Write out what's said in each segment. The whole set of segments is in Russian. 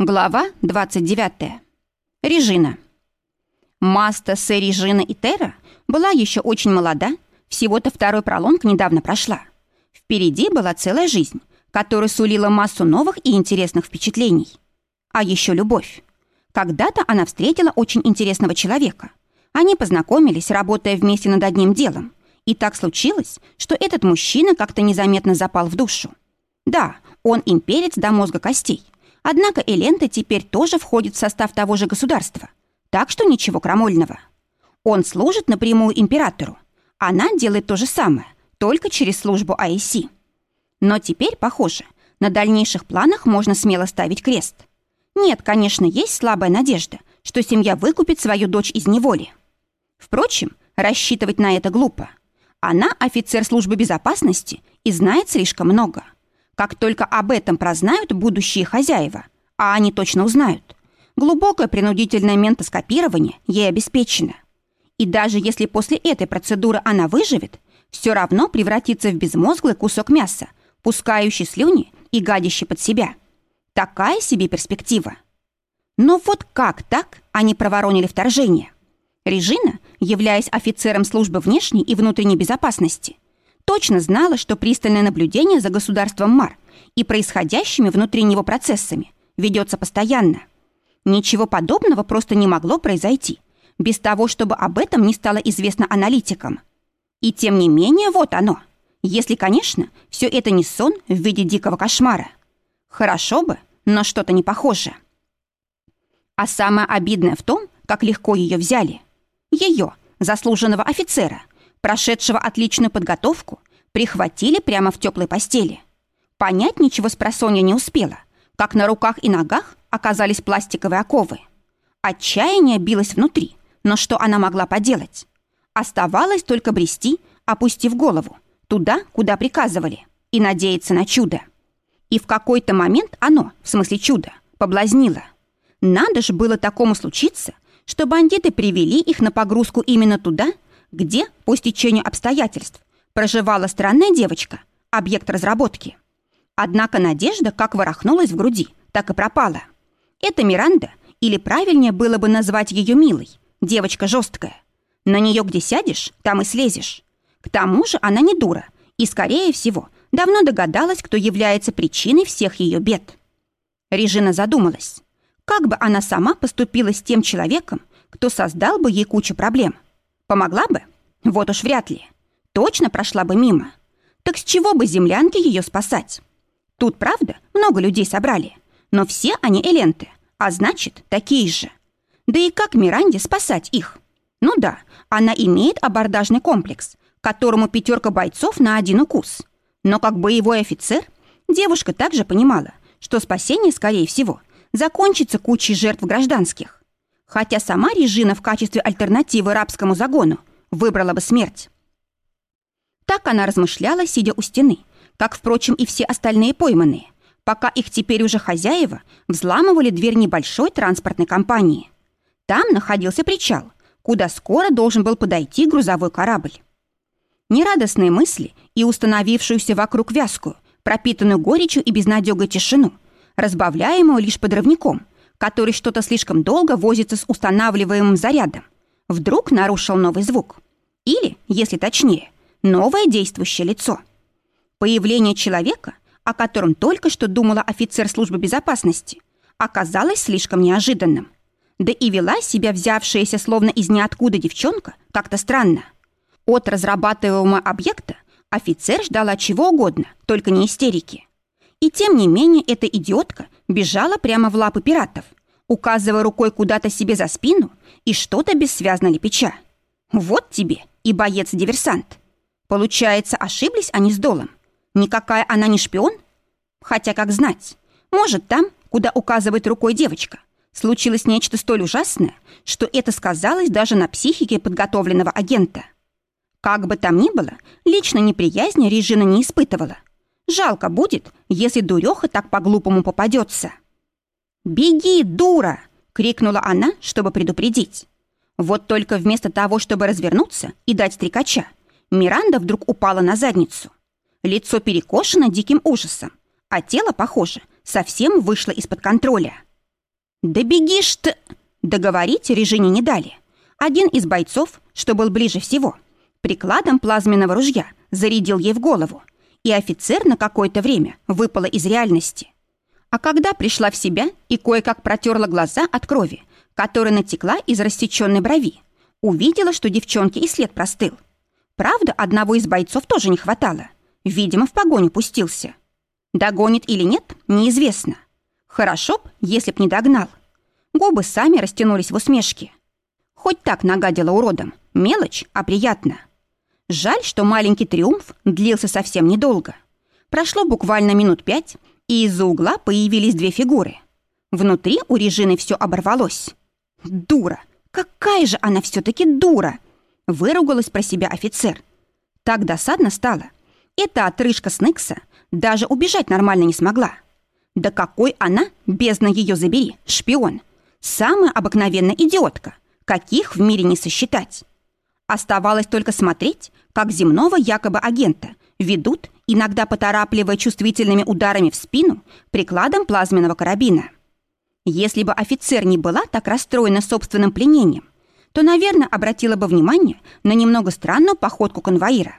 Глава 29. Режина. Маста с Режина и Тера была еще очень молода, всего-то второй пролонг недавно прошла. Впереди была целая жизнь, которая сулила массу новых и интересных впечатлений. А еще любовь. Когда-то она встретила очень интересного человека. Они познакомились, работая вместе над одним делом. И так случилось, что этот мужчина как-то незаметно запал в душу. Да, он имперец до мозга костей – Однако Элента теперь тоже входит в состав того же государства, так что ничего крамольного. Он служит напрямую императору. Она делает то же самое, только через службу АИСи. Но теперь, похоже, на дальнейших планах можно смело ставить крест. Нет, конечно, есть слабая надежда, что семья выкупит свою дочь из неволи. Впрочем, рассчитывать на это глупо. Она офицер службы безопасности и знает слишком много. Как только об этом прознают будущие хозяева, а они точно узнают, глубокое принудительное ментоскопирование ей обеспечено. И даже если после этой процедуры она выживет, все равно превратится в безмозглый кусок мяса, пускающий слюни и гадящий под себя. Такая себе перспектива. Но вот как так они проворонили вторжение? Режина, являясь офицером службы внешней и внутренней безопасности, точно знала, что пристальное наблюдение за государством Мар и происходящими внутри него процессами ведется постоянно. Ничего подобного просто не могло произойти, без того, чтобы об этом не стало известно аналитикам. И тем не менее, вот оно. Если, конечно, все это не сон в виде дикого кошмара. Хорошо бы, но что-то не похоже. А самое обидное в том, как легко ее взяли. Ее, заслуженного офицера – прошедшего отличную подготовку, прихватили прямо в теплой постели. Понять ничего с просонья не успела, как на руках и ногах оказались пластиковые оковы. Отчаяние билось внутри, но что она могла поделать? Оставалось только брести, опустив голову, туда, куда приказывали, и надеяться на чудо. И в какой-то момент оно, в смысле чудо, поблазнило. Надо же было такому случиться, что бандиты привели их на погрузку именно туда, где, по стечению обстоятельств, проживала странная девочка, объект разработки. Однако надежда как ворохнулась в груди, так и пропала. Это Миранда, или правильнее было бы назвать ее милой, девочка жесткая. На нее где сядешь, там и слезешь. К тому же она не дура и, скорее всего, давно догадалась, кто является причиной всех ее бед. Режина задумалась, как бы она сама поступила с тем человеком, кто создал бы ей кучу проблем. Помогла бы? Вот уж вряд ли. Точно прошла бы мимо. Так с чего бы землянке ее спасать? Тут, правда, много людей собрали, но все они эленты, а значит, такие же. Да и как Миранде спасать их? Ну да, она имеет абордажный комплекс, которому пятерка бойцов на один укус. Но как боевой офицер, девушка также понимала, что спасение, скорее всего, закончится кучей жертв гражданских хотя сама Режина в качестве альтернативы рабскому загону выбрала бы смерть. Так она размышляла, сидя у стены, как, впрочем, и все остальные пойманные, пока их теперь уже хозяева взламывали дверь небольшой транспортной компании. Там находился причал, куда скоро должен был подойти грузовой корабль. Нерадостные мысли и установившуюся вокруг вязкую, пропитанную горечью и безнадегой тишину, разбавляемую лишь подрывником – который что-то слишком долго возится с устанавливаемым зарядом, вдруг нарушил новый звук. Или, если точнее, новое действующее лицо. Появление человека, о котором только что думала офицер службы безопасности, оказалось слишком неожиданным. Да и вела себя взявшаяся словно из ниоткуда девчонка как-то странно. От разрабатываемого объекта офицер ждала чего угодно, только не истерики. И тем не менее эта идиотка бежала прямо в лапы пиратов, указывая рукой куда-то себе за спину и что-то бессвязно лепеча. Вот тебе и боец-диверсант. Получается, ошиблись они с Долом. Никакая она не шпион? Хотя, как знать, может, там, куда указывает рукой девочка, случилось нечто столь ужасное, что это сказалось даже на психике подготовленного агента. Как бы там ни было, лично неприязни Режина не испытывала. Жалко будет, если дуреха так по-глупому попадется. «Беги, дура!» — крикнула она, чтобы предупредить. Вот только вместо того, чтобы развернуться и дать стрекача, Миранда вдруг упала на задницу. Лицо перекошено диким ужасом, а тело, похоже, совсем вышло из-под контроля. «Да бегишь ты!» Договорить Режине не дали. Один из бойцов, что был ближе всего, прикладом плазменного ружья зарядил ей в голову, и офицер на какое-то время выпала из реальности. А когда пришла в себя и кое-как протерла глаза от крови, которая натекла из рассеченной брови, увидела, что девчонке и след простыл. Правда, одного из бойцов тоже не хватало. Видимо, в погоню пустился. Догонит или нет, неизвестно. Хорошо б, если б не догнал. Губы сами растянулись в усмешке. Хоть так нагадила уродом. Мелочь, а приятно. Жаль, что маленький триумф длился совсем недолго. Прошло буквально минут пять, и из-за угла появились две фигуры. Внутри у Режины все оборвалось. «Дура! Какая же она все-таки дура!» Выругалась про себя офицер. Так досадно стало. Эта отрыжка Снекса даже убежать нормально не смогла. Да какой она, бездна ее забери, шпион. Самая обыкновенная идиотка, каких в мире не сосчитать. Оставалось только смотреть, как земного якобы агента ведут, иногда поторапливая чувствительными ударами в спину прикладом плазменного карабина. Если бы офицер не была так расстроена собственным пленением, то, наверное, обратила бы внимание на немного странную походку конвоира.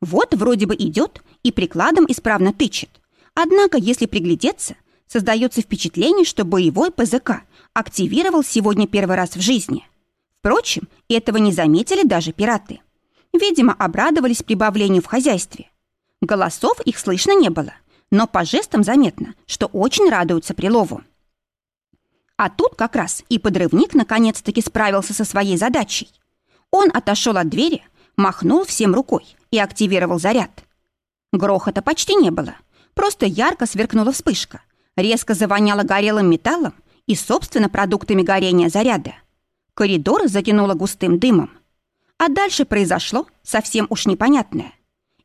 Вот вроде бы идет и прикладом исправно тычет. Однако, если приглядеться, создается впечатление, что боевой ПЗК активировал сегодня первый раз в жизни. Впрочем, этого не заметили даже пираты. Видимо, обрадовались прибавлению в хозяйстве. Голосов их слышно не было, но по жестам заметно, что очень радуются прилову. А тут как раз и подрывник наконец-таки справился со своей задачей. Он отошел от двери, махнул всем рукой и активировал заряд. Грохота почти не было, просто ярко сверкнула вспышка, резко завоняло горелым металлом и, собственно, продуктами горения заряда. Коридор затянуло густым дымом. А дальше произошло совсем уж непонятное.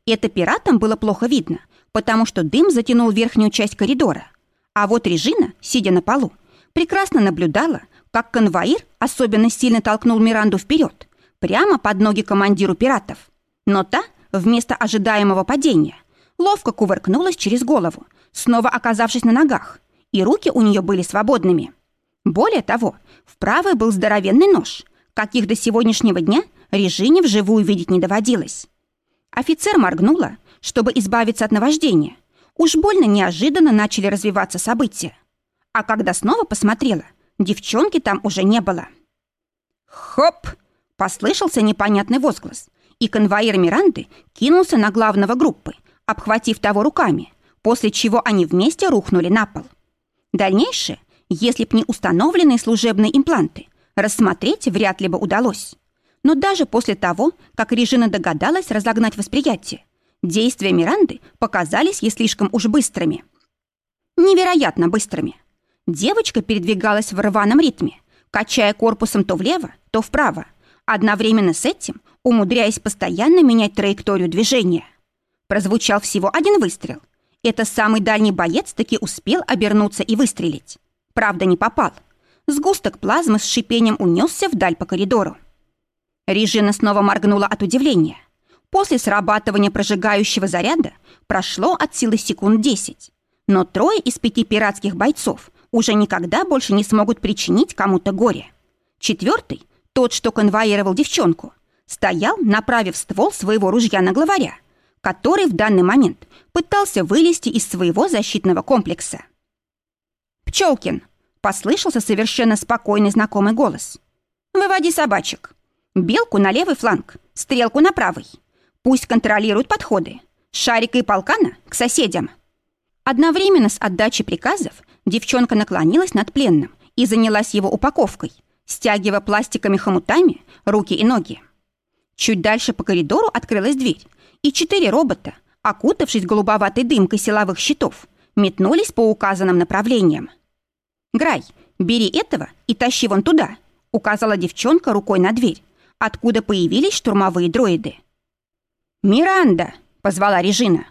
Это пиратам было плохо видно, потому что дым затянул верхнюю часть коридора. А вот Режина, сидя на полу, прекрасно наблюдала, как конвоир особенно сильно толкнул Миранду вперед, прямо под ноги командиру пиратов. Но та, вместо ожидаемого падения, ловко кувыркнулась через голову, снова оказавшись на ногах, и руки у нее были свободными. Более того, в правой был здоровенный нож, каких до сегодняшнего дня Режине вживую видеть не доводилось. Офицер моргнула, чтобы избавиться от наваждения. Уж больно неожиданно начали развиваться события. А когда снова посмотрела, девчонки там уже не было. «Хоп!» — послышался непонятный возглас, и конвоир Миранды кинулся на главного группы, обхватив того руками, после чего они вместе рухнули на пол. Дальнейшее, если б не установленные служебные импланты, рассмотреть вряд ли бы удалось. Но даже после того, как Режина догадалась разогнать восприятие, действия Миранды показались ей слишком уж быстрыми. Невероятно быстрыми. Девочка передвигалась в рваном ритме, качая корпусом то влево, то вправо, одновременно с этим умудряясь постоянно менять траекторию движения. Прозвучал всего один выстрел. Это самый дальний боец таки успел обернуться и выстрелить. Правда, не попал. Сгусток плазмы с шипением унесся вдаль по коридору. Режина снова моргнула от удивления. После срабатывания прожигающего заряда прошло от силы секунд десять. Но трое из пяти пиратских бойцов уже никогда больше не смогут причинить кому-то горе. Четвертый, тот, что конвоировал девчонку, стоял, направив ствол своего ружья на главаря, который в данный момент пытался вылезти из своего защитного комплекса. «Пчелкин!» — послышался совершенно спокойный знакомый голос. «Выводи собачек. Белку на левый фланг, стрелку на правый. Пусть контролируют подходы. Шарика и полкана к соседям». Одновременно с отдачей приказов девчонка наклонилась над пленным и занялась его упаковкой, стягивая пластиками хомутами руки и ноги. Чуть дальше по коридору открылась дверь, и четыре робота, окутавшись голубоватой дымкой силовых щитов, метнулись по указанным направлениям. «Грай, бери этого и тащи вон туда», указала девчонка рукой на дверь, откуда появились штурмовые дроиды. «Миранда!» — позвала Режина.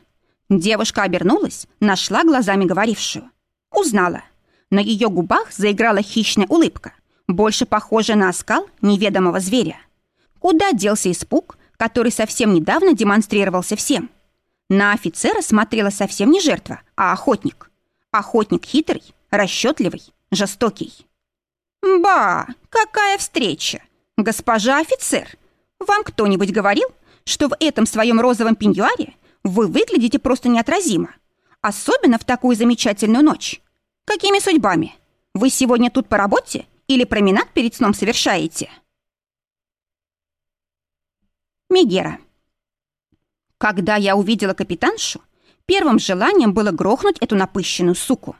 Девушка обернулась, нашла глазами говорившую. Узнала. На ее губах заиграла хищная улыбка, больше похожая на оскал неведомого зверя. Куда делся испуг, который совсем недавно демонстрировался всем? На офицера смотрела совсем не жертва, а охотник. Охотник хитрый, расчетливый, жестокий. Ба, какая встреча! Госпожа офицер, вам кто-нибудь говорил, что в этом своем розовом пеньюаре вы выглядите просто неотразимо, особенно в такую замечательную ночь? Какими судьбами? Вы сегодня тут по работе или променад перед сном совершаете?» Мегера. Когда я увидела капитаншу, первым желанием было грохнуть эту напыщенную суку.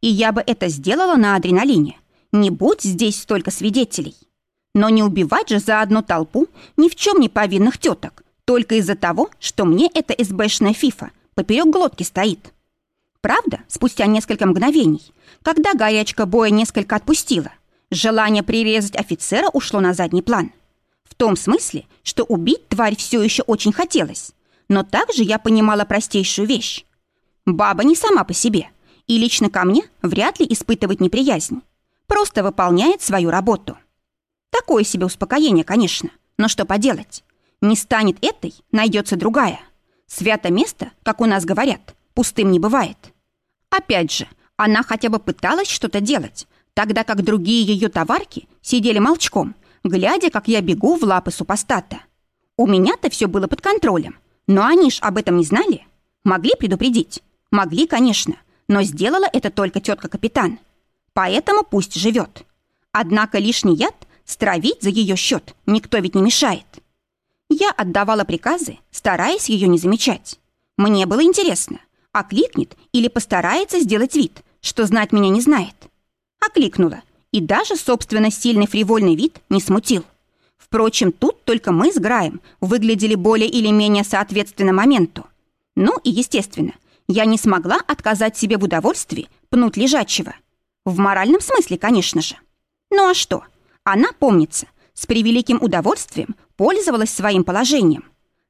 И я бы это сделала на адреналине, не будь здесь столько свидетелей. Но не убивать же за одну толпу ни в чем не повинных теток, только из-за того, что мне эта СБшная фифа поперек глотки стоит. Правда, спустя несколько мгновений, когда горячка боя несколько отпустила, желание прирезать офицера ушло на задний план – в том смысле, что убить тварь все еще очень хотелось. Но также я понимала простейшую вещь. Баба не сама по себе, и лично ко мне вряд ли испытывает неприязнь. Просто выполняет свою работу. Такое себе успокоение, конечно, но что поделать? Не станет этой, найдется другая. Свято место, как у нас говорят, пустым не бывает. Опять же, она хотя бы пыталась что-то делать, тогда как другие ее товарки сидели молчком глядя, как я бегу в лапы супостата. У меня-то все было под контролем, но они ж об этом не знали. Могли предупредить? Могли, конечно, но сделала это только тетка-капитан. Поэтому пусть живет. Однако лишний яд стравить за ее счет никто ведь не мешает. Я отдавала приказы, стараясь ее не замечать. Мне было интересно, окликнет или постарается сделать вид, что знать меня не знает. Окликнула — и даже, собственно, сильный фривольный вид не смутил. Впрочем, тут только мы с Граем выглядели более или менее соответственно моменту. Ну и, естественно, я не смогла отказать себе в удовольствии пнуть лежачего. В моральном смысле, конечно же. Ну а что? Она, помнится, с превеликим удовольствием пользовалась своим положением.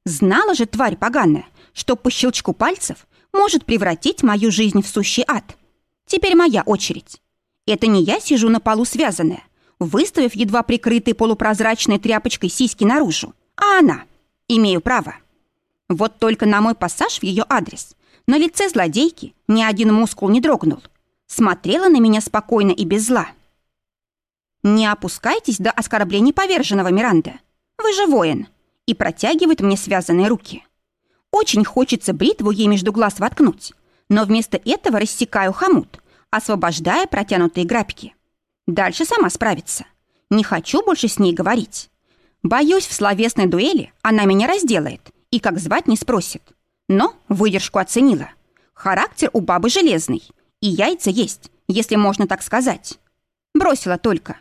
Знала же тварь поганая, что по щелчку пальцев может превратить мою жизнь в сущий ад. Теперь моя очередь. Это не я сижу на полу связанная, выставив едва прикрытой полупрозрачной тряпочкой сиськи наружу, а она. Имею право. Вот только на мой пассаж в ее адрес на лице злодейки ни один мускул не дрогнул. Смотрела на меня спокойно и без зла. «Не опускайтесь до оскорблений поверженного, Миранда. Вы же воин!» И протягивает мне связанные руки. Очень хочется бритву ей между глаз воткнуть, но вместо этого рассекаю хомут, освобождая протянутые грабки. Дальше сама справится. Не хочу больше с ней говорить. Боюсь, в словесной дуэли она меня разделает и как звать не спросит. Но выдержку оценила. Характер у бабы железный. И яйца есть, если можно так сказать. Бросила только.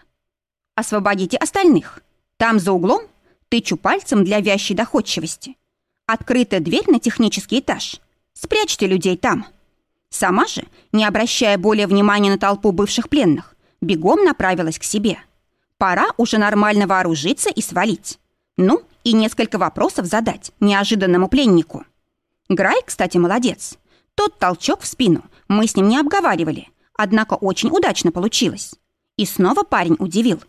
Освободите остальных. Там за углом тычу пальцем для вящей доходчивости. Открытая дверь на технический этаж. Спрячьте людей там. Сама же, не обращая более внимания на толпу бывших пленных, бегом направилась к себе. Пора уже нормально вооружиться и свалить. Ну, и несколько вопросов задать неожиданному пленнику. Грай, кстати, молодец. Тот толчок в спину мы с ним не обговаривали, однако очень удачно получилось. И снова парень удивил.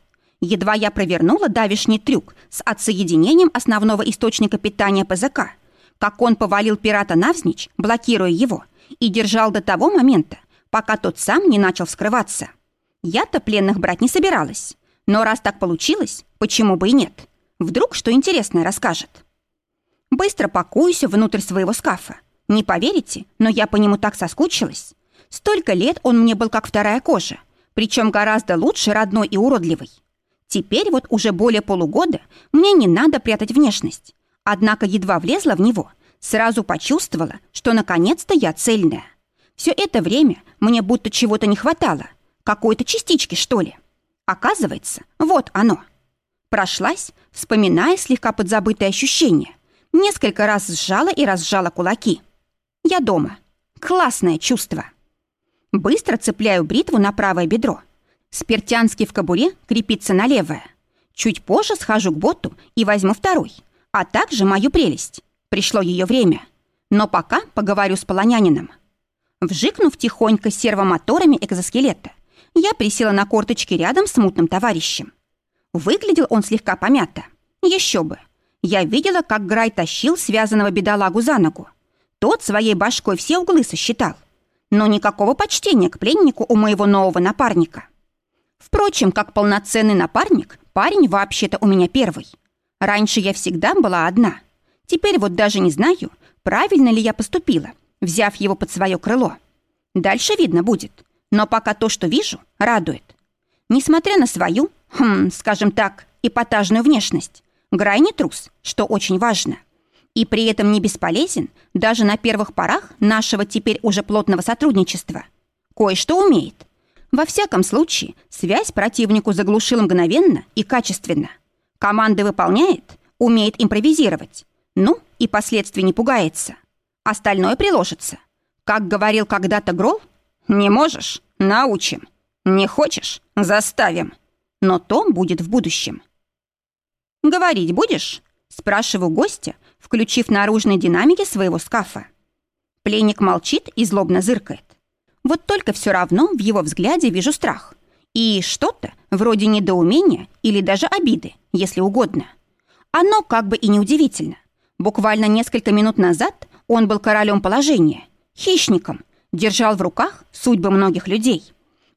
Едва я провернула давишний трюк с отсоединением основного источника питания ПЗК, как он повалил пирата навзничь, блокируя его – и держал до того момента, пока тот сам не начал вскрываться. Я-то пленных брать не собиралась. Но раз так получилось, почему бы и нет? Вдруг что интересное расскажет. Быстро пакуюсь внутрь своего скафа. Не поверите, но я по нему так соскучилась. Столько лет он мне был как вторая кожа, причем гораздо лучше родной и уродливый. Теперь вот уже более полугода мне не надо прятать внешность. Однако едва влезла в него – Сразу почувствовала, что наконец-то я цельная. Все это время мне будто чего-то не хватало. Какой-то частички, что ли. Оказывается, вот оно. Прошлась, вспоминая слегка подзабытые ощущения. Несколько раз сжала и разжала кулаки. Я дома. Классное чувство. Быстро цепляю бритву на правое бедро. Спиртянский в кобуре крепится на левое. Чуть позже схожу к боту и возьму второй, а также мою прелесть. Пришло ее время. Но пока поговорю с полонянином. Вжикнув тихонько сервомоторами экзоскелета, я присела на корточки рядом с мутным товарищем. Выглядел он слегка помято. Еще бы. Я видела, как Грай тащил связанного бедолагу за ногу. Тот своей башкой все углы сосчитал. Но никакого почтения к пленнику у моего нового напарника. Впрочем, как полноценный напарник, парень вообще-то у меня первый. Раньше я всегда была одна. Теперь вот даже не знаю, правильно ли я поступила, взяв его под свое крыло. Дальше видно будет. Но пока то, что вижу, радует. Несмотря на свою, хм, скажем так, эпатажную внешность, Грай трус, что очень важно. И при этом не бесполезен даже на первых порах нашего теперь уже плотного сотрудничества. Кое-что умеет. Во всяком случае, связь противнику заглушил мгновенно и качественно. Команды выполняет, умеет импровизировать. Ну, и последствий не пугается. Остальное приложится. Как говорил когда-то Грол, «Не можешь? Научим. Не хочешь? Заставим. Но то будет в будущем». «Говорить будешь?» – спрашиваю гостя, включив наружные динамики своего скафа. Пленник молчит и злобно зыркает. Вот только все равно в его взгляде вижу страх. И что-то вроде недоумения или даже обиды, если угодно. Оно как бы и неудивительно. Буквально несколько минут назад он был королем положения, хищником, держал в руках судьбы многих людей.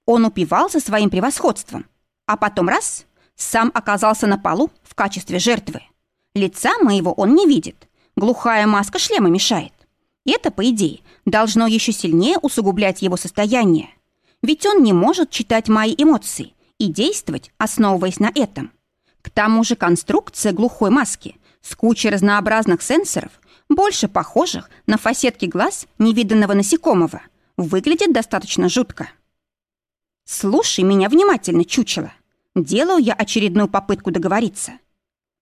Он упивался своим превосходством. А потом раз — сам оказался на полу в качестве жертвы. Лица моего он не видит. Глухая маска шлема мешает. Это, по идее, должно еще сильнее усугублять его состояние. Ведь он не может читать мои эмоции и действовать, основываясь на этом. К тому же конструкция глухой маски с кучей разнообразных сенсоров, больше похожих на фасетки глаз невиданного насекомого, выглядит достаточно жутко. «Слушай меня внимательно, чучело. Делаю я очередную попытку договориться.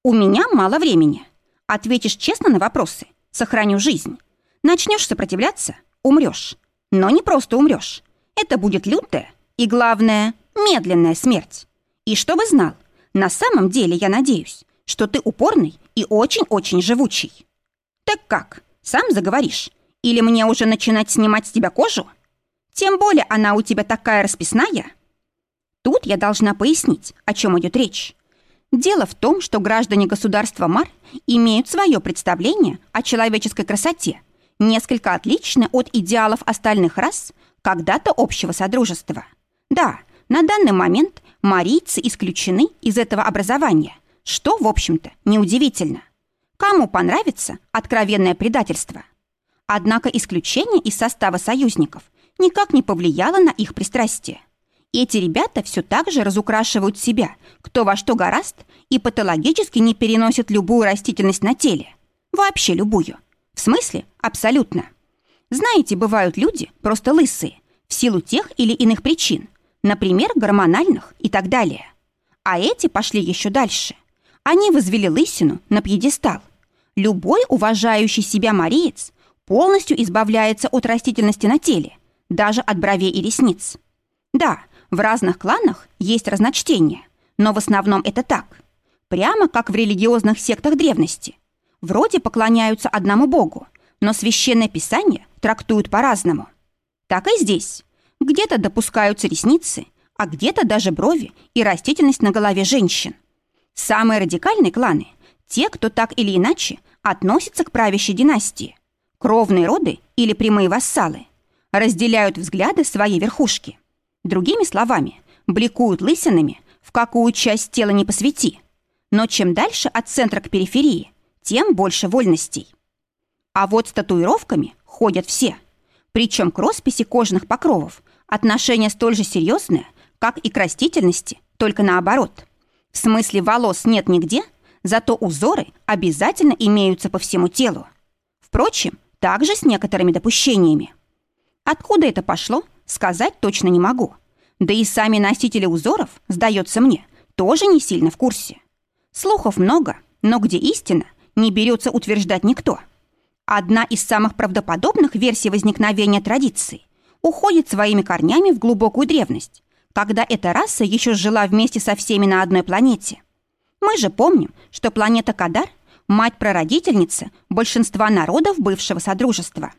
У меня мало времени. Ответишь честно на вопросы, сохраню жизнь. Начнешь сопротивляться — умрешь. Но не просто умрешь. Это будет лютая и, главное, медленная смерть. И чтобы знал, на самом деле я надеюсь, что ты упорный и очень-очень живучий. Так как, сам заговоришь? Или мне уже начинать снимать с тебя кожу? Тем более она у тебя такая расписная. Тут я должна пояснить, о чем идет речь. Дело в том, что граждане государства Мар имеют свое представление о человеческой красоте, несколько отличное от идеалов остальных рас когда-то общего содружества. Да, на данный момент марийцы исключены из этого образования, что, в общем-то, неудивительно. Кому понравится откровенное предательство? Однако исключение из состава союзников никак не повлияло на их пристрастие. Эти ребята все так же разукрашивают себя, кто во что гораст, и патологически не переносят любую растительность на теле. Вообще любую. В смысле, абсолютно. Знаете, бывают люди просто лысые, в силу тех или иных причин, например, гормональных и так далее. А эти пошли еще дальше. Они возвели лысину на пьедестал. Любой уважающий себя мариец полностью избавляется от растительности на теле, даже от бровей и ресниц. Да, в разных кланах есть разночтения, но в основном это так. Прямо как в религиозных сектах древности. Вроде поклоняются одному богу, но священное писание трактуют по-разному. Так и здесь. Где-то допускаются ресницы, а где-то даже брови и растительность на голове женщин. Самые радикальные кланы – те, кто так или иначе относится к правящей династии. Кровные роды или прямые вассалы разделяют взгляды своей верхушки – Другими словами, бликуют лысинами, в какую часть тела не посвети. Но чем дальше от центра к периферии, тем больше вольностей. А вот с татуировками ходят все. Причем к росписи кожных покровов отношение столь же серьезное, как и к растительности, только наоборот. В смысле волос нет нигде, зато узоры обязательно имеются по всему телу. Впрочем, также с некоторыми допущениями. Откуда это пошло, сказать точно не могу. Да и сами носители узоров, сдается мне, тоже не сильно в курсе. Слухов много, но где истина, не берется утверждать никто. Одна из самых правдоподобных версий возникновения традиции уходит своими корнями в глубокую древность, когда эта раса еще жила вместе со всеми на одной планете. Мы же помним, что планета Кадар – мать-прародительница большинства народов бывшего Содружества.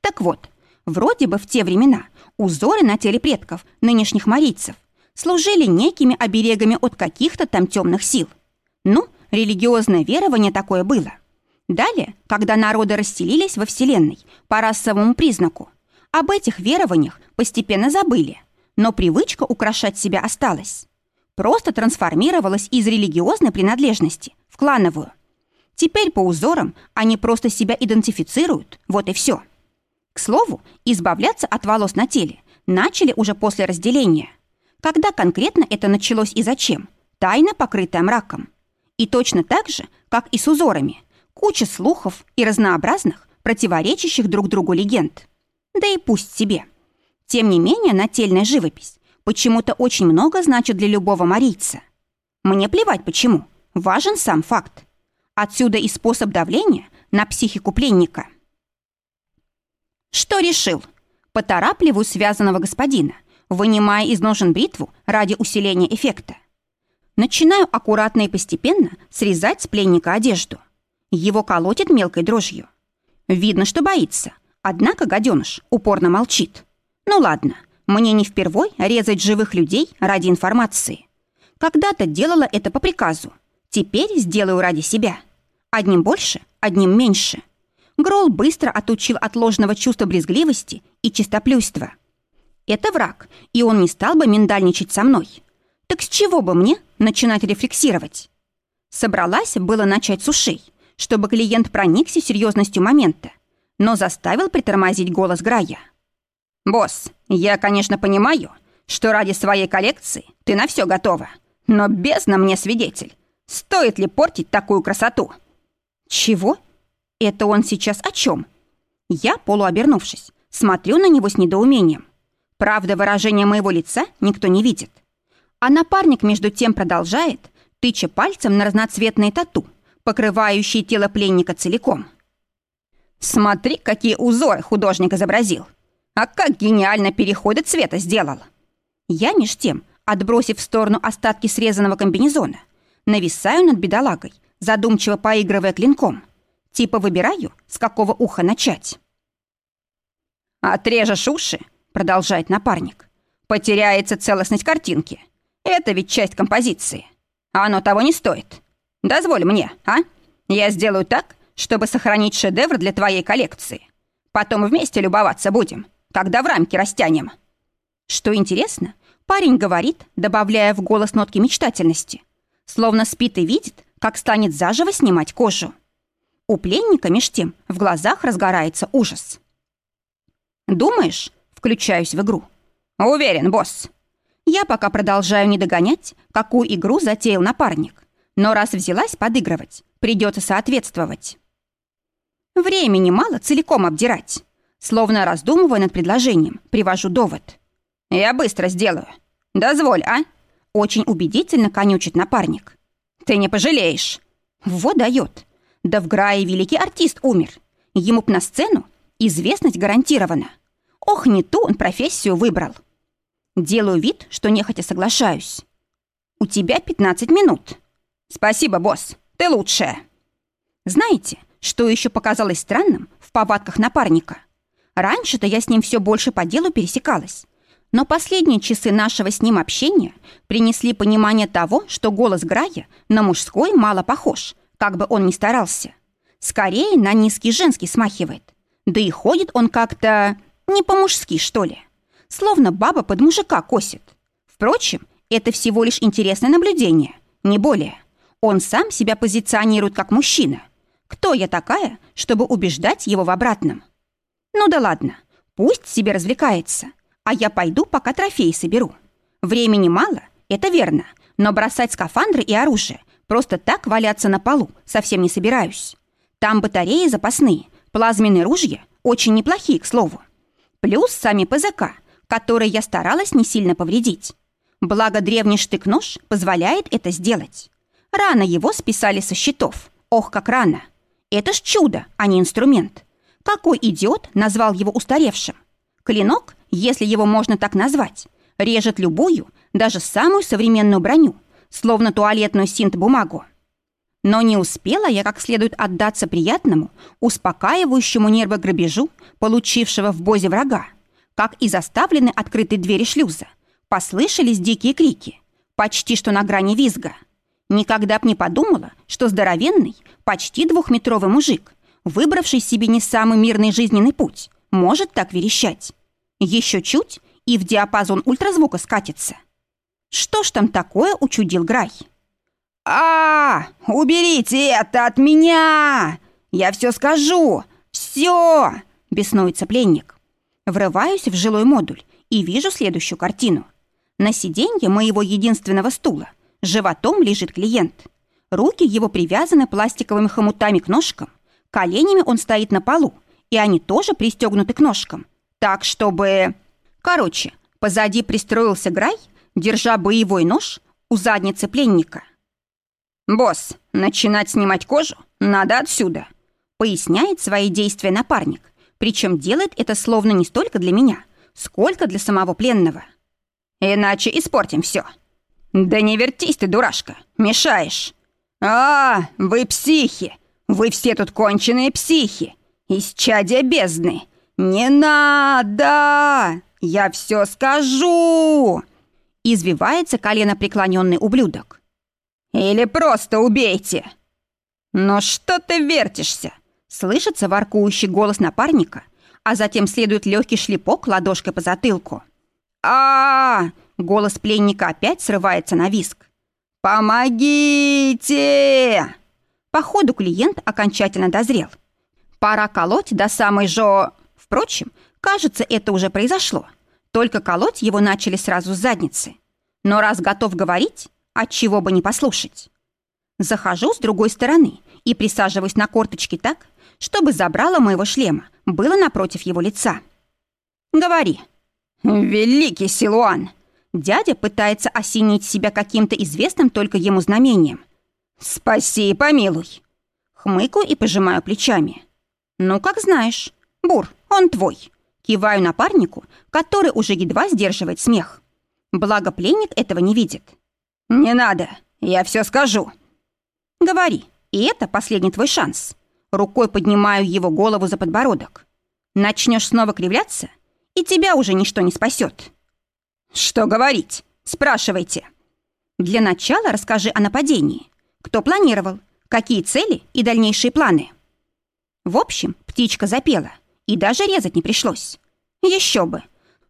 Так вот, Вроде бы в те времена узоры на теле предков, нынешних марийцев, служили некими оберегами от каких-то там темных сил. Ну, религиозное верование такое было. Далее, когда народы расселились во Вселенной по расовому признаку, об этих верованиях постепенно забыли. но привычка украшать себя осталась. Просто трансформировалась из религиозной принадлежности в клановую. Теперь по узорам они просто себя идентифицируют, вот и все. К слову, избавляться от волос на теле начали уже после разделения. Когда конкретно это началось и зачем? Тайна, покрытая мраком. И точно так же, как и с узорами, куча слухов и разнообразных, противоречащих друг другу легенд. Да и пусть себе. Тем не менее, нательная живопись почему-то очень много значит для любого марийца. Мне плевать почему, важен сам факт. Отсюда и способ давления на психику пленника. Что решил? Поторапливаю связанного господина, вынимая из ножен бритву ради усиления эффекта. Начинаю аккуратно и постепенно срезать с пленника одежду. Его колотит мелкой дрожью. Видно, что боится, однако гаденыш упорно молчит. Ну ладно, мне не впервой резать живых людей ради информации. Когда-то делала это по приказу. Теперь сделаю ради себя. Одним больше, одним меньше. Грол быстро отучил от ложного чувства брезгливости и чистоплюйства. Это враг, и он не стал бы миндальничать со мной. Так с чего бы мне начинать рефлексировать? Собралась было начать с ушей, чтобы клиент проникся серьезностью момента, но заставил притормозить голос Грая. «Босс, я, конечно, понимаю, что ради своей коллекции ты на все готова, но бездна мне свидетель. Стоит ли портить такую красоту?» «Чего? Это он сейчас о чем?» Я, полуобернувшись, смотрю на него с недоумением. Правда, выражение моего лица никто не видит. А напарник между тем продолжает, тыча пальцем на разноцветные тату, покрывающие тело пленника целиком. «Смотри, какие узоры художник изобразил! А как гениально переходы цвета сделал!» Я меж тем, отбросив в сторону остатки срезанного комбинезона, нависаю над бедолагой, задумчиво поигрывая клинком. Типа выбираю, с какого уха начать. «Отрежешь уши», — продолжает напарник, — «потеряется целостность картинки. Это ведь часть композиции. А оно того не стоит. Дозволь мне, а? Я сделаю так, чтобы сохранить шедевр для твоей коллекции. Потом вместе любоваться будем, когда в рамки растянем». Что интересно, парень говорит, добавляя в голос нотки мечтательности, словно спит и видит, как станет заживо снимать кожу. У пленника меж тем в глазах разгорается ужас. «Думаешь?» — включаюсь в игру. «Уверен, босс. Я пока продолжаю не догонять, какую игру затеял напарник. Но раз взялась подыгрывать, придется соответствовать. Времени мало целиком обдирать. Словно раздумывая над предложением, привожу довод. «Я быстро сделаю. Дозволь, а?» Очень убедительно конючит напарник. «Ты не пожалеешь». Вот дает. Да в Грае великий артист умер. Ему б на сцену известность гарантирована. Ох, не ту он профессию выбрал. Делаю вид, что нехотя соглашаюсь. «У тебя 15 минут». «Спасибо, босс, ты лучшая». Знаете, что еще показалось странным в повадках напарника? Раньше-то я с ним все больше по делу пересекалась. Но последние часы нашего с ним общения принесли понимание того, что голос Грая на мужской мало похож, как бы он ни старался. Скорее на низкий женский смахивает. Да и ходит он как-то не по-мужски, что ли словно баба под мужика косит. Впрочем, это всего лишь интересное наблюдение, не более. Он сам себя позиционирует как мужчина. Кто я такая, чтобы убеждать его в обратном? Ну да ладно, пусть себе развлекается, а я пойду, пока трофеи соберу. Времени мало, это верно, но бросать скафандры и оружие, просто так валяться на полу совсем не собираюсь. Там батареи запасные, плазменные ружья, очень неплохие, к слову. Плюс сами ПЗК — который я старалась не сильно повредить. Благо древний штык-нож позволяет это сделать. Рано его списали со счетов. Ох, как рано. Это ж чудо, а не инструмент. Какой идиот назвал его устаревшим? Клинок, если его можно так назвать, режет любую, даже самую современную броню, словно туалетную синт-бумагу. Но не успела я как следует отдаться приятному, успокаивающему нервограбежу, получившего в бозе врага как и заставлены открытые двери шлюза, послышались дикие крики, почти что на грани визга. Никогда б не подумала, что здоровенный, почти двухметровый мужик, выбравший себе не самый мирный жизненный путь, может так верещать. Еще чуть, и в диапазон ультразвука скатится. Что ж там такое учудил Грай? а, Уберите это от меня! Я все скажу! Все!» — беснуется пленник. Врываюсь в жилой модуль и вижу следующую картину. На сиденье моего единственного стула животом лежит клиент. Руки его привязаны пластиковыми хомутами к ножкам, коленями он стоит на полу, и они тоже пристегнуты к ножкам. Так, чтобы... Короче, позади пристроился Грай, держа боевой нож у задницы пленника. «Босс, начинать снимать кожу надо отсюда», поясняет свои действия напарник, причем делает это словно не столько для меня, сколько для самого пленного. «Иначе испортим все». «Да не вертись ты, дурашка, мешаешь». «А, вы психи! Вы все тут конченые психи! Из чадия бездны! Не надо! Я все скажу!» Извивается колено преклоненный ублюдок. «Или просто убейте!» «Но что ты вертишься?» Слышится воркующий голос напарника, а затем следует легкий шлепок ладошкой по затылку. а, Голос пленника опять срывается на виск. «Помогите!» Походу, клиент окончательно дозрел. Пора колоть до самой жо... Впрочем, кажется, это уже произошло. Только колоть его начали сразу с задницы. Но раз готов говорить, отчего бы не послушать. Захожу с другой стороны и присаживаюсь на корточки так, чтобы забрало моего шлема было напротив его лица. «Говори». «Великий Силуан!» Дядя пытается осенить себя каким-то известным только ему знамением. «Спаси и помилуй!» Хмыкаю и пожимаю плечами. «Ну, как знаешь. Бур, он твой». Киваю напарнику, который уже едва сдерживает смех. Благо пленник этого не видит. «Не надо, я все скажу». «Говори, и это последний твой шанс». Рукой поднимаю его голову за подбородок. Начнешь снова кривляться, и тебя уже ничто не спасет. «Что говорить? Спрашивайте». «Для начала расскажи о нападении. Кто планировал? Какие цели и дальнейшие планы?» В общем, птичка запела, и даже резать не пришлось. Еще бы.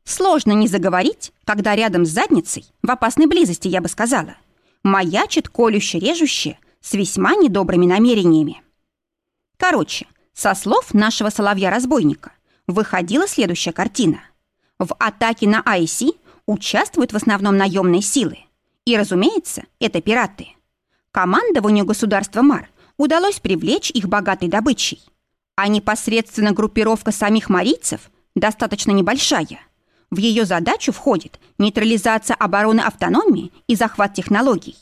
Сложно не заговорить, когда рядом с задницей, в опасной близости, я бы сказала, маячит колюще-режуще с весьма недобрыми намерениями. Короче, со слов нашего соловья-разбойника выходила следующая картина. В атаке на Айси участвуют в основном наемные силы. И, разумеется, это пираты. Командованию государства Мар удалось привлечь их богатой добычей. А непосредственно группировка самих марийцев достаточно небольшая. В ее задачу входит нейтрализация обороны автономии и захват технологий.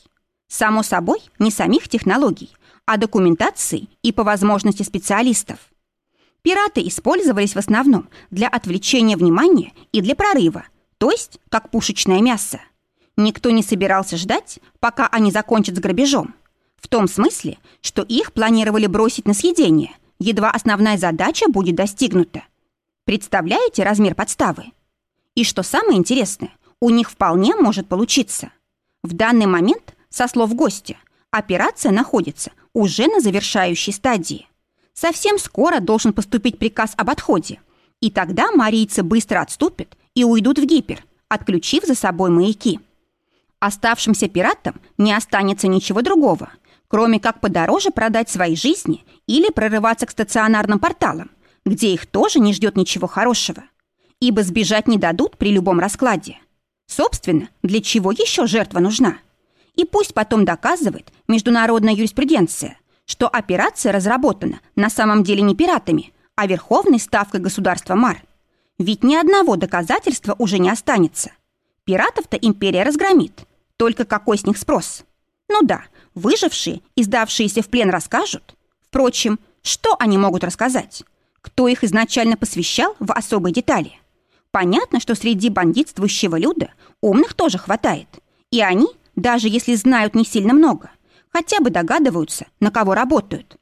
Само собой, не самих технологий, а документации и по возможности специалистов. Пираты использовались в основном для отвлечения внимания и для прорыва, то есть как пушечное мясо. Никто не собирался ждать, пока они закончат с грабежом. В том смысле, что их планировали бросить на съедение, едва основная задача будет достигнута. Представляете размер подставы? И что самое интересное, у них вполне может получиться. В данный момент, со слов гостя, операция находится уже на завершающей стадии. Совсем скоро должен поступить приказ об отходе, и тогда марийцы быстро отступят и уйдут в гипер, отключив за собой маяки. Оставшимся пиратам не останется ничего другого, кроме как подороже продать свои жизни или прорываться к стационарным порталам, где их тоже не ждет ничего хорошего, ибо сбежать не дадут при любом раскладе. Собственно, для чего еще жертва нужна? И пусть потом доказывает международная юриспруденция, что операция разработана на самом деле не пиратами, а верховной ставкой государства МАР – ведь ни одного доказательства уже не останется. Пиратов-то империя разгромит. Только какой с них спрос? Ну да, выжившие и сдавшиеся в плен расскажут. Впрочем, что они могут рассказать? Кто их изначально посвящал в особые детали? Понятно, что среди бандитствующего люда умных тоже хватает. И они, даже если знают не сильно много, хотя бы догадываются, на кого работают.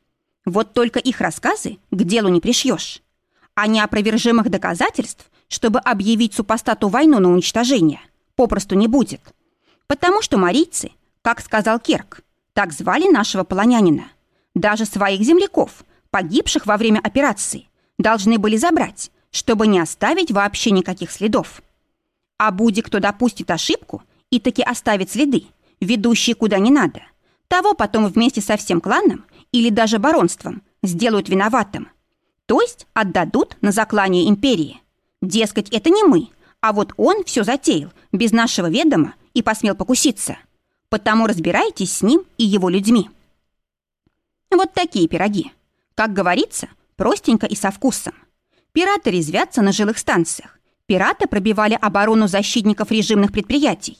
Вот только их рассказы к делу не пришьешь а неопровержимых доказательств, чтобы объявить супостату войну на уничтожение, попросту не будет. Потому что марийцы, как сказал Керк, так звали нашего полонянина, даже своих земляков, погибших во время операции, должны были забрать, чтобы не оставить вообще никаких следов. А будет кто допустит ошибку и таки оставит следы, ведущие куда не надо, того потом вместе со всем кланом или даже баронством сделают виноватым. То есть отдадут на заклание империи. Дескать, это не мы, а вот он все затеял без нашего ведома и посмел покуситься. Потому разбирайтесь с ним и его людьми. Вот такие пироги. Как говорится, простенько и со вкусом. Пираты резвятся на жилых станциях. Пираты пробивали оборону защитников режимных предприятий.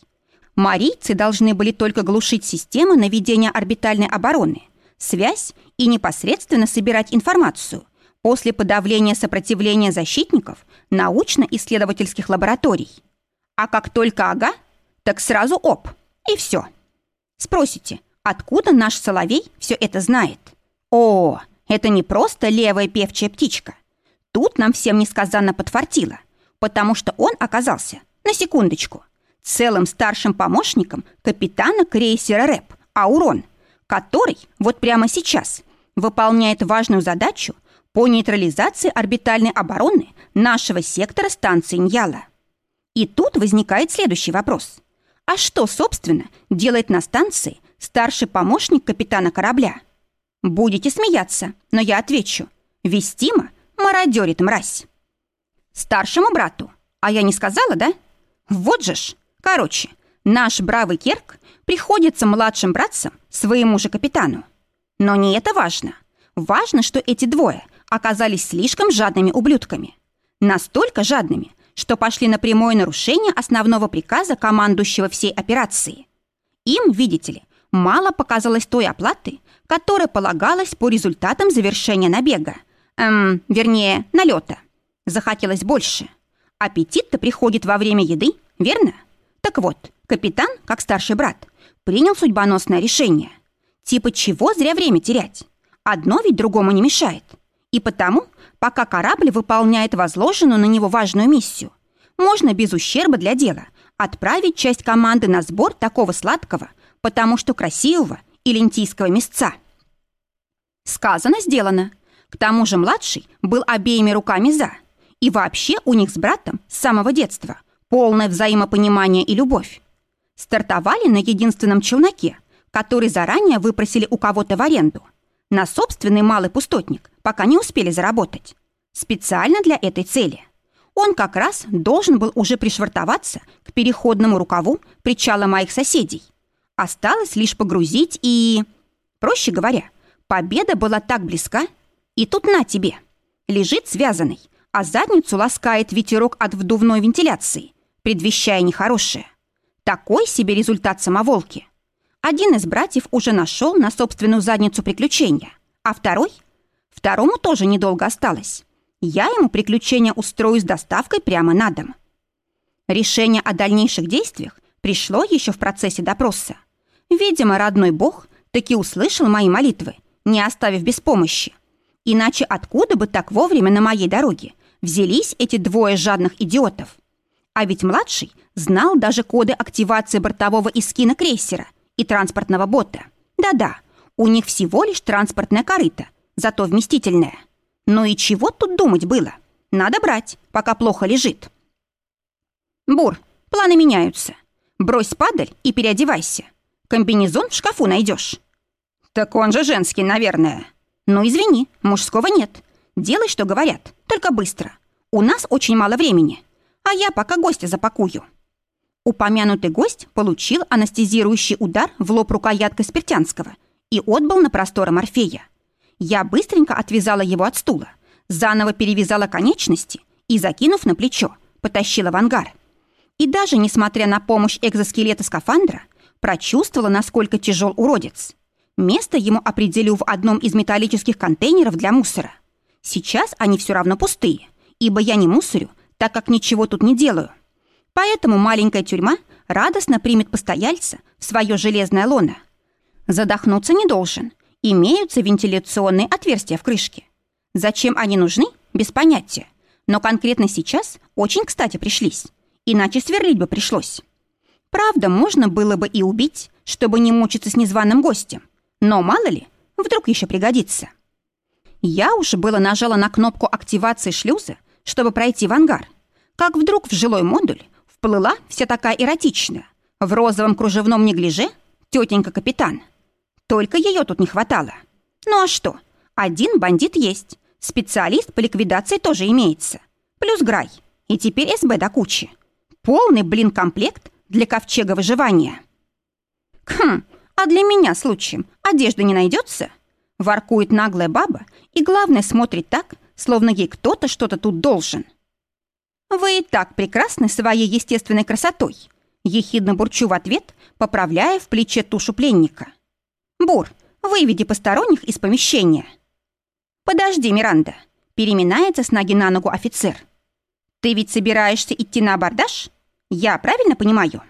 Марийцы должны были только глушить системы наведения орбитальной обороны, связь и непосредственно собирать информацию после подавления сопротивления защитников научно-исследовательских лабораторий. А как только ага, так сразу оп, и все. Спросите, откуда наш Соловей все это знает? О, это не просто левая певчая птичка. Тут нам всем несказанно подфартило, потому что он оказался, на секундочку, целым старшим помощником капитана крейсера РЭП «Аурон», который вот прямо сейчас выполняет важную задачу по нейтрализации орбитальной обороны нашего сектора станции Ньяла. И тут возникает следующий вопрос. А что, собственно, делает на станции старший помощник капитана корабля? Будете смеяться, но я отвечу. Вестима мародерит мразь. Старшему брату. А я не сказала, да? Вот же ж. Короче, наш бравый Керк приходится младшим братцем своему же капитану. Но не это важно. Важно, что эти двое оказались слишком жадными ублюдками. Настолько жадными, что пошли на прямое нарушение основного приказа командующего всей операции. Им, видите ли, мало показалось той оплаты, которая полагалась по результатам завершения набега. Эм, вернее, налета. Захотелось больше. Аппетит-то приходит во время еды, верно? Так вот, капитан, как старший брат, принял судьбоносное решение. Типа чего зря время терять? Одно ведь другому не мешает. И потому, пока корабль выполняет возложенную на него важную миссию, можно без ущерба для дела отправить часть команды на сбор такого сладкого, потому что красивого и лентийского мясца. Сказано, сделано. К тому же младший был обеими руками «за». И вообще у них с братом с самого детства полное взаимопонимание и любовь. Стартовали на единственном челноке, который заранее выпросили у кого-то в аренду – на собственный малый пустотник, пока не успели заработать. Специально для этой цели. Он как раз должен был уже пришвартоваться к переходному рукаву причала моих соседей. Осталось лишь погрузить и... Проще говоря, победа была так близка, и тут на тебе. Лежит связанный, а задницу ласкает ветерок от вдувной вентиляции, предвещая нехорошее. Такой себе результат самоволки. Один из братьев уже нашел на собственную задницу приключения, а второй? Второму тоже недолго осталось. Я ему приключения устрою с доставкой прямо на дом. Решение о дальнейших действиях пришло еще в процессе допроса. Видимо, родной бог таки услышал мои молитвы, не оставив без помощи. Иначе откуда бы так вовремя на моей дороге взялись эти двое жадных идиотов? А ведь младший знал даже коды активации бортового искина крейсера и транспортного бота. Да-да, у них всего лишь транспортная корыта, зато вместительная. Ну и чего тут думать было? Надо брать, пока плохо лежит. Бур, планы меняются. Брось падаль и переодевайся. Комбинезон в шкафу найдешь. Так он же женский, наверное. Ну, извини, мужского нет. Делай, что говорят, только быстро. У нас очень мало времени. А я пока гостя запакую. Упомянутый гость получил анестезирующий удар в лоб рукояткой Спиртянского и отбыл на просторы Морфея. Я быстренько отвязала его от стула, заново перевязала конечности и, закинув на плечо, потащила в ангар. И даже несмотря на помощь экзоскелета скафандра, прочувствовала, насколько тяжел уродец. Место ему определю в одном из металлических контейнеров для мусора. Сейчас они все равно пустые, ибо я не мусорю, так как ничего тут не делаю. Поэтому маленькая тюрьма радостно примет постояльца в свое железное лоно. Задохнуться не должен. Имеются вентиляционные отверстия в крышке. Зачем они нужны, без понятия. Но конкретно сейчас очень кстати пришлись. Иначе сверлить бы пришлось. Правда, можно было бы и убить, чтобы не мучиться с незваным гостем. Но мало ли, вдруг еще пригодится. Я уже было нажала на кнопку активации шлюза, чтобы пройти в ангар, как вдруг в жилой модуль Вплыла вся такая эротичная, в розовом кружевном неглиже тетенька-капитан. Только ее тут не хватало. Ну а что? Один бандит есть, специалист по ликвидации тоже имеется. Плюс Грай. И теперь СБ до кучи. Полный, блин, комплект для ковчега выживания. Хм, а для меня случаем одежды не найдется? Воркует наглая баба и, главное, смотрит так, словно ей кто-то что-то тут должен. Вы и так прекрасны своей естественной красотой. Ехидно бурчу в ответ, поправляя в плече тушу пленника. Бур, выведи посторонних из помещения. Подожди, Миранда. Переминается с ноги на ногу офицер. Ты ведь собираешься идти на абордаж? Я правильно понимаю?